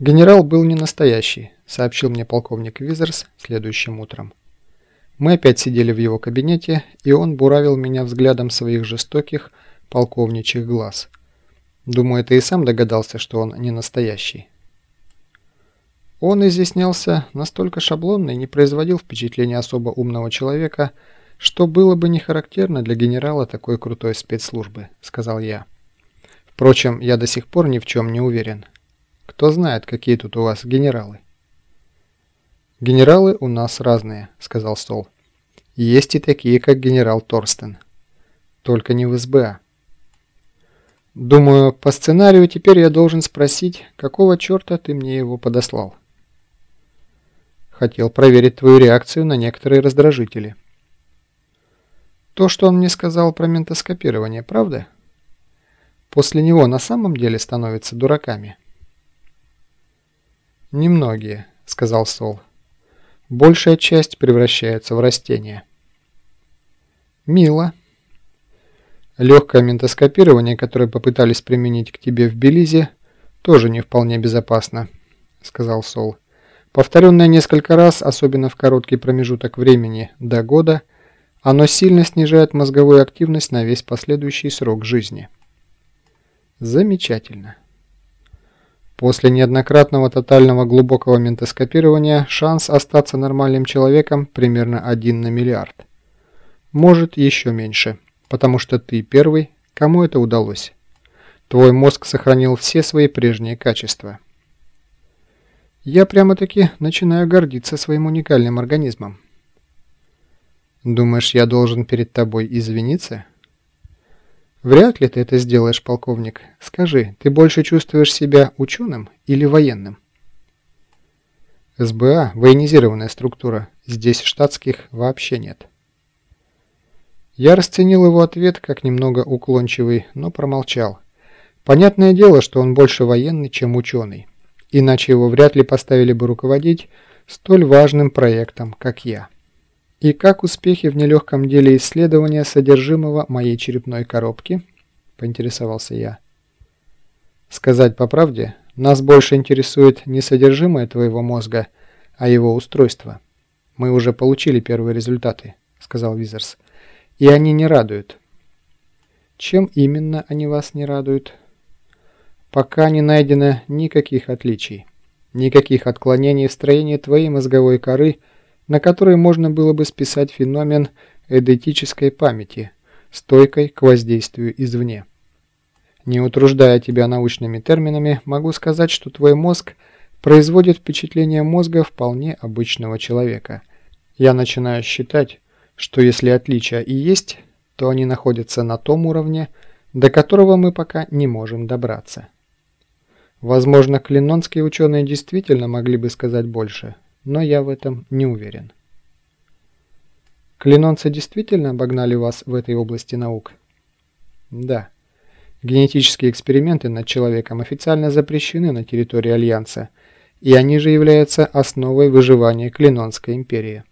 Генерал был не настоящий, сообщил мне полковник Визерс следующим утром. Мы опять сидели в его кабинете, и он буравил меня взглядом своих жестоких полковничьих глаз. Думаю, ты и сам догадался, что он не настоящий. Он изъяснялся настолько шаблонно и не производил впечатления особо умного человека, что было бы не характерно для генерала такой крутой спецслужбы, сказал я. Впрочем, я до сих пор ни в чем не уверен. Кто знает, какие тут у вас генералы? «Генералы у нас разные», — сказал Стол. «Есть и такие, как генерал Торстен. Только не в СБА». «Думаю, по сценарию теперь я должен спросить, какого черта ты мне его подослал?» «Хотел проверить твою реакцию на некоторые раздражители». «То, что он мне сказал про ментоскопирование, правда?» «После него на самом деле становятся дураками». «Немногие», — сказал Сол большая часть превращается в растения. Мило. Легкое ментоскопирование, которое попытались применить к тебе в Белизе, тоже не вполне безопасно, сказал Сол. Повторенное несколько раз, особенно в короткий промежуток времени до года, оно сильно снижает мозговую активность на весь последующий срок жизни. Замечательно. После неоднократного тотального глубокого ментоскопирования шанс остаться нормальным человеком примерно 1 на миллиард. Может еще меньше, потому что ты первый, кому это удалось. Твой мозг сохранил все свои прежние качества. Я прямо-таки начинаю гордиться своим уникальным организмом. Думаешь, я должен перед тобой извиниться? «Вряд ли ты это сделаешь, полковник. Скажи, ты больше чувствуешь себя ученым или военным?» СБА – военизированная структура. Здесь штатских вообще нет. Я расценил его ответ как немного уклончивый, но промолчал. Понятное дело, что он больше военный, чем ученый. Иначе его вряд ли поставили бы руководить столь важным проектом, как я. «И как успехи в нелегком деле исследования содержимого моей черепной коробки?» – поинтересовался я. «Сказать по правде, нас больше интересует не содержимое твоего мозга, а его устройство. Мы уже получили первые результаты», – сказал Визерс. «И они не радуют». «Чем именно они вас не радуют?» «Пока не найдено никаких отличий, никаких отклонений в строении твоей мозговой коры – на который можно было бы списать феномен эдетической памяти, стойкой к воздействию извне. Не утруждая тебя научными терминами, могу сказать, что твой мозг производит впечатление мозга вполне обычного человека. Я начинаю считать, что если отличия и есть, то они находятся на том уровне, до которого мы пока не можем добраться. Возможно, клинонские ученые действительно могли бы сказать больше – но я в этом не уверен. Клинонцы действительно обогнали вас в этой области наук? Да. Генетические эксперименты над человеком официально запрещены на территории Альянса, и они же являются основой выживания Клинонской империи.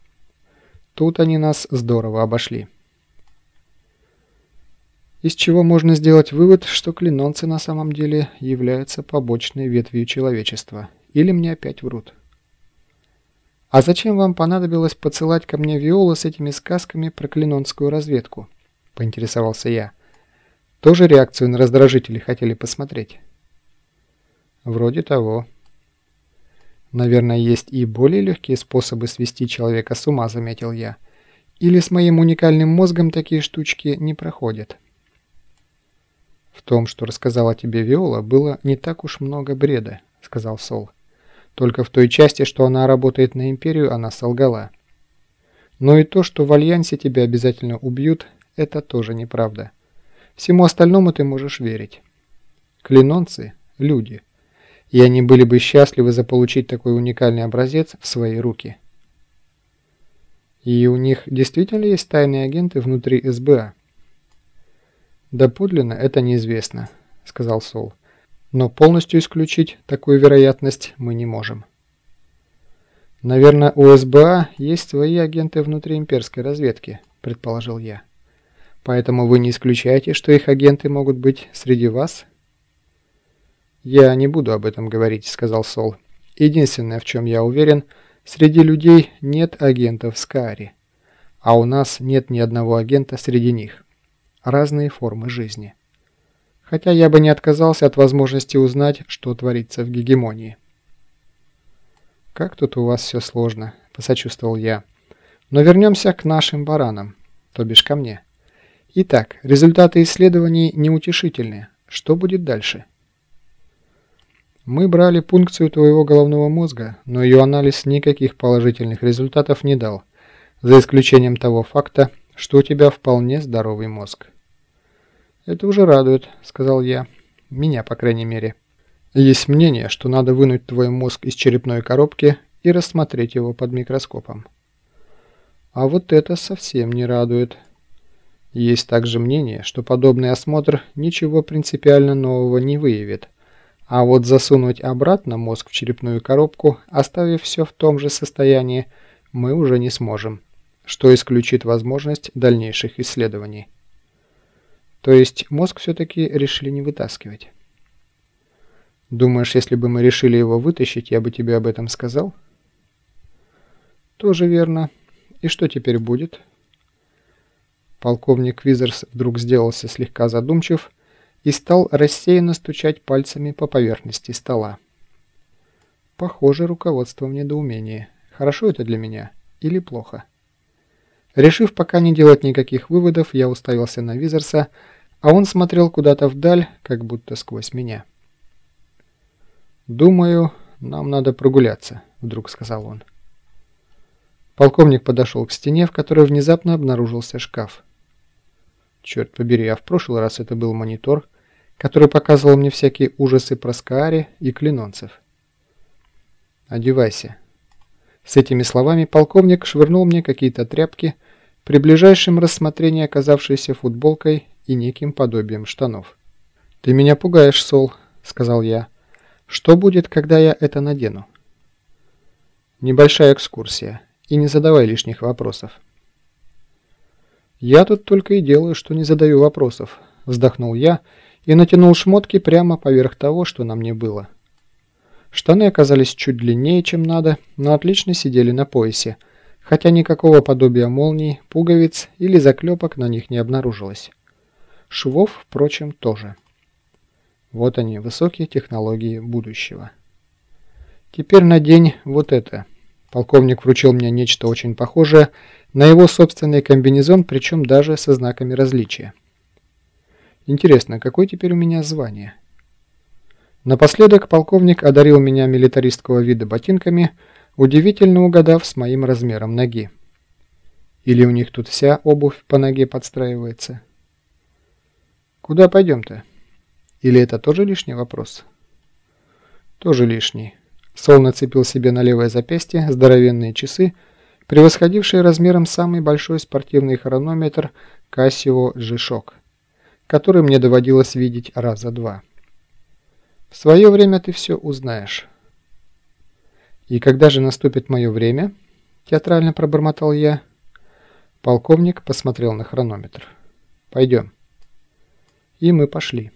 Тут они нас здорово обошли. Из чего можно сделать вывод, что клинонцы на самом деле являются побочной ветвью человечества. Или мне опять врут? «А зачем вам понадобилось посылать ко мне Виолу с этими сказками про клинонскую разведку?» – поинтересовался я. «Тоже реакцию на раздражители хотели посмотреть?» «Вроде того». «Наверное, есть и более легкие способы свести человека с ума», – заметил я. «Или с моим уникальным мозгом такие штучки не проходят?» «В том, что рассказала тебе Виола, было не так уж много бреда», – сказал Сол. Только в той части, что она работает на Империю, она солгала. Но и то, что в Альянсе тебя обязательно убьют, это тоже неправда. Всему остальному ты можешь верить. Клинонцы – люди. И они были бы счастливы заполучить такой уникальный образец в свои руки. И у них действительно есть тайные агенты внутри СБА? Да подлинно это неизвестно, сказал Сол но полностью исключить такую вероятность мы не можем. «Наверное, у СБА есть свои агенты внутри имперской разведки», – предположил я. «Поэтому вы не исключаете, что их агенты могут быть среди вас?» «Я не буду об этом говорить», — сказал Сол. «Единственное, в чем я уверен, среди людей нет агентов Скари, а у нас нет ни одного агента среди них. Разные формы жизни. Хотя я бы не отказался от возможности узнать, что творится в гегемонии». «Как тут у вас все сложно», — посочувствовал я. «Но вернемся к нашим баранам, то бишь ко мне. Итак, результаты исследований неутешительны. Что будет дальше?» «Мы брали пункцию твоего головного мозга, но ее анализ никаких положительных результатов не дал, за исключением того факта, что у тебя вполне здоровый мозг». «Это уже радует», — сказал я. «Меня, по крайней мере». Есть мнение, что надо вынуть твой мозг из черепной коробки и рассмотреть его под микроскопом. А вот это совсем не радует. Есть также мнение, что подобный осмотр ничего принципиально нового не выявит, а вот засунуть обратно мозг в черепную коробку, оставив все в том же состоянии, мы уже не сможем, что исключит возможность дальнейших исследований. То есть мозг все-таки решили не вытаскивать. Думаешь, если бы мы решили его вытащить, я бы тебе об этом сказал? Тоже верно. И что теперь будет? Полковник Визерс вдруг сделался слегка задумчив и стал рассеянно стучать пальцами по поверхности стола. Похоже, руководство в недоумении. Хорошо это для меня или плохо? Решив пока не делать никаких выводов, я уставился на Визерса, а он смотрел куда-то вдаль, как будто сквозь меня. «Думаю, нам надо прогуляться», — вдруг сказал он. Полковник подошел к стене, в которой внезапно обнаружился шкаф. Черт побери, а в прошлый раз это был монитор, который показывал мне всякие ужасы про Скаари и клинонцев. «Одевайся». С этими словами полковник швырнул мне какие-то тряпки, при ближайшем рассмотрении оказавшиеся футболкой и неким подобием штанов. «Ты меня пугаешь, Сол», — сказал я. Что будет, когда я это надену? Небольшая экскурсия. И не задавай лишних вопросов. Я тут только и делаю, что не задаю вопросов. Вздохнул я и натянул шмотки прямо поверх того, что на мне было. Штаны оказались чуть длиннее, чем надо, но отлично сидели на поясе, хотя никакого подобия молний, пуговиц или заклепок на них не обнаружилось. Швов, впрочем, тоже. Вот они, высокие технологии будущего. Теперь надень вот это. Полковник вручил мне нечто очень похожее на его собственный комбинезон, причем даже со знаками различия. Интересно, какое теперь у меня звание? Напоследок полковник одарил меня милитаристского вида ботинками, удивительно угадав с моим размером ноги. Или у них тут вся обувь по ноге подстраивается? Куда пойдем-то? Или это тоже лишний вопрос? Тоже лишний. Сол нацепил себе на левое запястье здоровенные часы, превосходившие размером самый большой спортивный хронометр Casio G-Shock, который мне доводилось видеть раза два. В свое время ты все узнаешь. И когда же наступит мое время? Театрально пробормотал я. Полковник посмотрел на хронометр. Пойдем. И мы пошли.